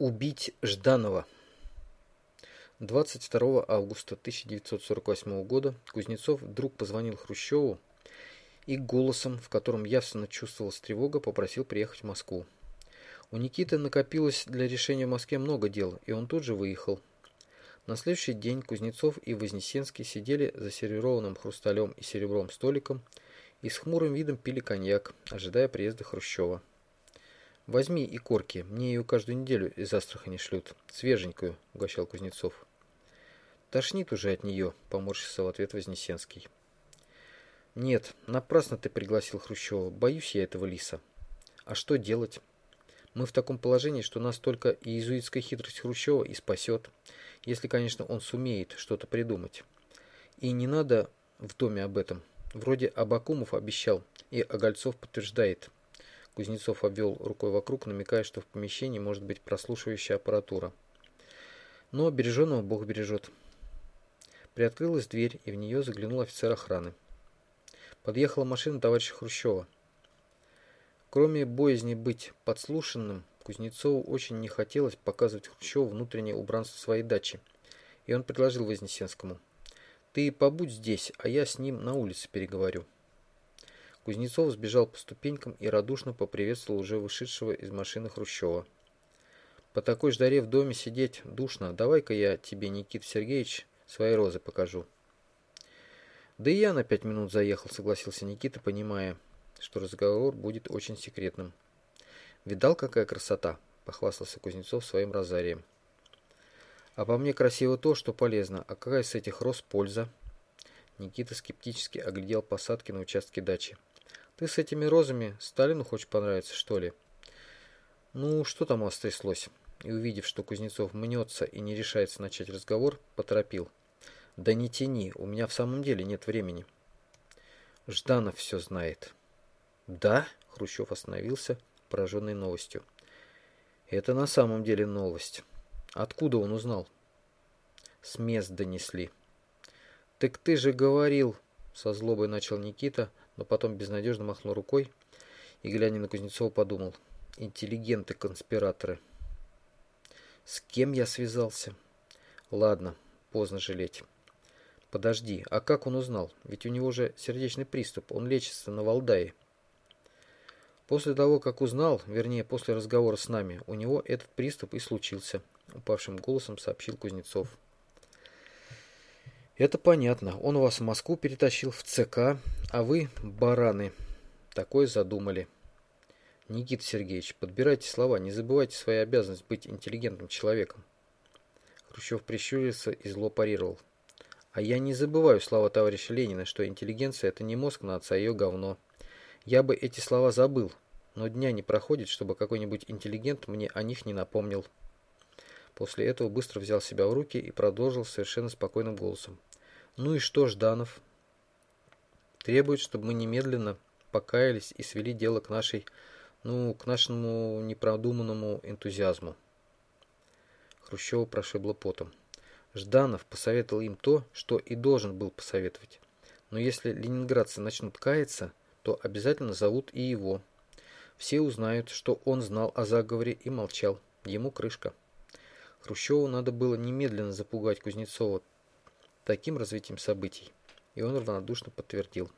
Убить Жданова. 22 августа 1948 года Кузнецов вдруг позвонил Хрущеву и голосом, в котором явственно чувствовалась тревога, попросил приехать в Москву. У Никиты накопилось для решения в Москве много дел, и он тут же выехал. На следующий день Кузнецов и Вознесенский сидели за сервированным хрусталем и серебром столиком и с хмурым видом пили коньяк, ожидая приезда Хрущева. «Возьми и корки, мне ее каждую неделю из Астрахани шлют. Свеженькую», — угощал Кузнецов. «Тошнит уже от нее», — поморщился в ответ Вознесенский. «Нет, напрасно ты пригласил Хрущева. Боюсь я этого лиса. А что делать? Мы в таком положении, что нас только иезуитская хитрость Хрущева и спасет, если, конечно, он сумеет что-то придумать. И не надо в доме об этом. Вроде Абакумов обещал, и Огольцов подтверждает». Кузнецов обвел рукой вокруг, намекая, что в помещении может быть прослушивающая аппаратура. Но береженного Бог бережет. Приоткрылась дверь, и в нее заглянул офицер охраны. Подъехала машина товарища Хрущева. Кроме боязни быть подслушанным, Кузнецову очень не хотелось показывать Хрущеву внутреннее убранство своей дачи, и он предложил Вознесенскому. «Ты побудь здесь, а я с ним на улице переговорю». Кузнецов сбежал по ступенькам и радушно поприветствовал уже вышедшего из машины Хрущева. «По такой жаре в доме сидеть душно. Давай-ка я тебе, Никита Сергеевич, свои розы покажу». «Да и я на пять минут заехал», — согласился Никита, понимая, что разговор будет очень секретным. «Видал, какая красота?» — похвастался Кузнецов своим розарием. «А по мне красиво то, что полезно. А какая с этих роз польза?» Никита скептически оглядел посадки на участке дачи. Ты с этими розами Сталину хочешь понравиться, что ли? Ну, что там у вас тряслось? И увидев, что Кузнецов мнется и не решается начать разговор, поторопил. Да не тяни, у меня в самом деле нет времени. Жданов все знает. Да? Хрущев остановился, пораженный новостью. Это на самом деле новость. Откуда он узнал? С мест донесли. Так ты же говорил, со злобой начал Никита, но потом безнадежно махнул рукой и, глядя на Кузнецова, подумал. Интеллигенты-конспираторы. С кем я связался? Ладно, поздно жалеть. Подожди, а как он узнал? Ведь у него же сердечный приступ, он лечится на Валдае. После того, как узнал, вернее, после разговора с нами, у него этот приступ и случился, упавшим голосом сообщил Кузнецов. Это понятно. Он вас в Москву перетащил в ЦК, а вы, бараны, такое задумали. Никита Сергеевич, подбирайте слова, не забывайте свою обязанность быть интеллигентным человеком. Хрущев прищурился и зло парировал. А я не забываю слова товарища Ленина, что интеллигенция это не мозг нации, а ее говно. Я бы эти слова забыл, но дня не проходит, чтобы какой-нибудь интеллигент мне о них не напомнил. После этого быстро взял себя в руки и продолжил совершенно спокойным голосом. Ну и что, Жданов? Требует, чтобы мы немедленно покаялись и свели дело к нашей, ну, к нашему непродуманному энтузиазму. Хрущева прошибло потом. Жданов посоветовал им то, что и должен был посоветовать. Но если ленинградцы начнут каяться, то обязательно зовут и его. Все узнают, что он знал о заговоре и молчал. Ему крышка. Хрущеву надо было немедленно запугать Кузнецова таким развитием событий. И он равнодушно подтвердил.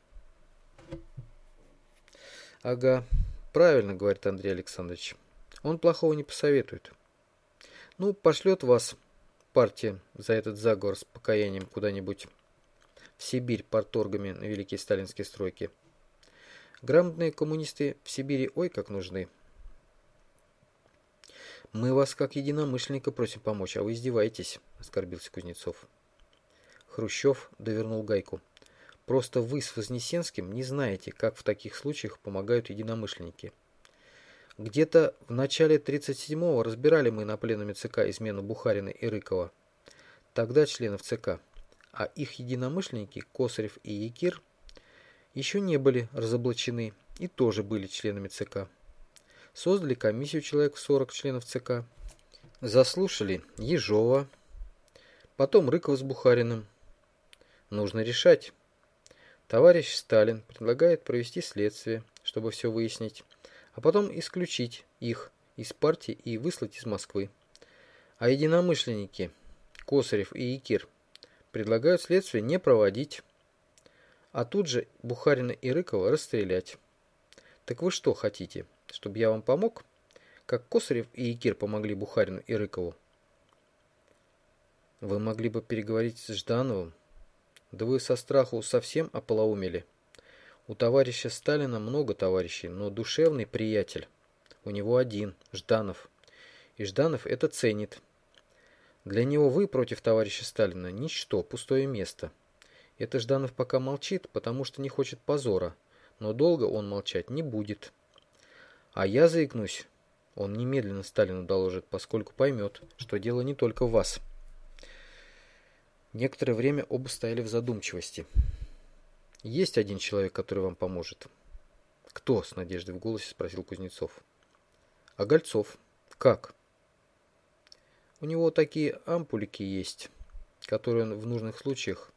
Ага, правильно говорит Андрей Александрович. Он плохого не посоветует. Ну, пошлет вас партия за этот заговор с покаянием куда-нибудь в Сибирь порторгами на великие сталинские стройки. Грамотные коммунисты в Сибири ой как нужны. Мы вас как единомышленника просим помочь, а вы издеваетесь, оскорбился Кузнецов. Хрущев довернул гайку. Просто вы с Вознесенским не знаете, как в таких случаях помогают единомышленники. Где-то в начале 37-го разбирали мы на пленуме ЦК измену Бухарина и Рыкова. Тогда членов ЦК, а их единомышленники Косарев и Якир еще не были разоблачены и тоже были членами ЦК. Создали комиссию человек 40 членов ЦК. Заслушали Ежова, потом Рыкова с Бухариным, нужно решать. Товарищ Сталин предлагает провести следствие, чтобы все выяснить, а потом исключить их из партии и выслать из Москвы. А единомышленники Косарев и Якир предлагают следствие не проводить, а тут же Бухарина и Рыкова расстрелять. Так вы что хотите, чтобы я вам помог? Как Косарев и Якир помогли Бухарину и Рыкову? Вы могли бы переговорить с Ждановым. Да вы со страху совсем ополоумели. У товарища Сталина много товарищей, но душевный приятель. У него один, Жданов. И Жданов это ценит. Для него вы против товарища Сталина – ничто, пустое место. Это Жданов пока молчит, потому что не хочет позора, но долго он молчать не будет. А я заикнусь, он немедленно Сталину доложит, поскольку поймет, что дело не только в вас. Некоторое время оба стояли в задумчивости. «Есть один человек, который вам поможет». «Кто?» – с надеждой в голосе спросил Кузнецов. «А Гольцов? Как?» У него такие ампулики есть, которые он в нужных случаях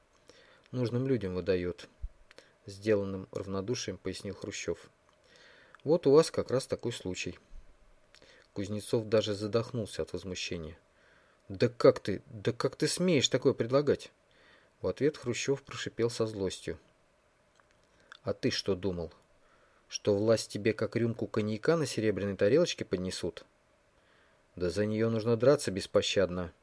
нужным людям выдает. Сделанным равнодушием пояснил Хрущев. Вот у вас как раз такой случай. Кузнецов даже задохнулся от возмущения. «Да как ты, да как ты смеешь такое предлагать?» В ответ Хрущев прошипел со злостью. «А ты что думал? Что власть тебе как рюмку коньяка на серебряной тарелочке поднесут?» Да за нее нужно драться беспощадно.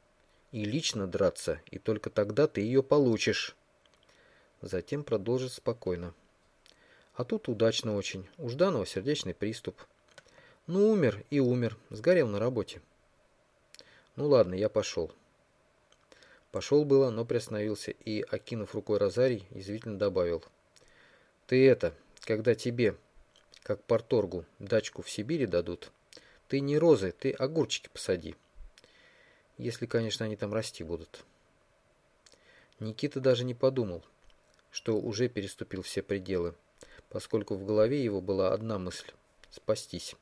И лично драться, и только тогда ты ее получишь. Затем продолжит спокойно. А тут удачно очень. У Жданова сердечный приступ. Ну, умер и умер. Сгорел на работе. Ну ладно, я пошел. Пошел было, но приостановился и, окинув рукой Розарий, язвительно добавил. Ты это, когда тебе, как порторгу, дачку в Сибири дадут, ты не розы, ты огурчики посади. Если, конечно, они там расти будут. Никита даже не подумал, что уже переступил все пределы, поскольку в голове его была одна мысль – спастись.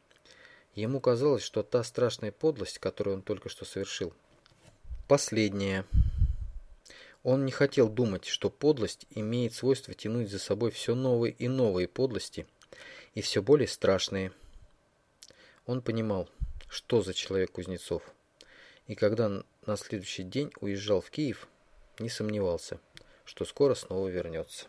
Ему казалось, что та страшная подлость, которую он только что совершил, последняя. Он не хотел думать, что подлость имеет свойство тянуть за собой все новые и новые подлости, и все более страшные – он понимал, что за человек Кузнецов, и когда на следующий день уезжал в Киев, не сомневался, что скоро снова вернется.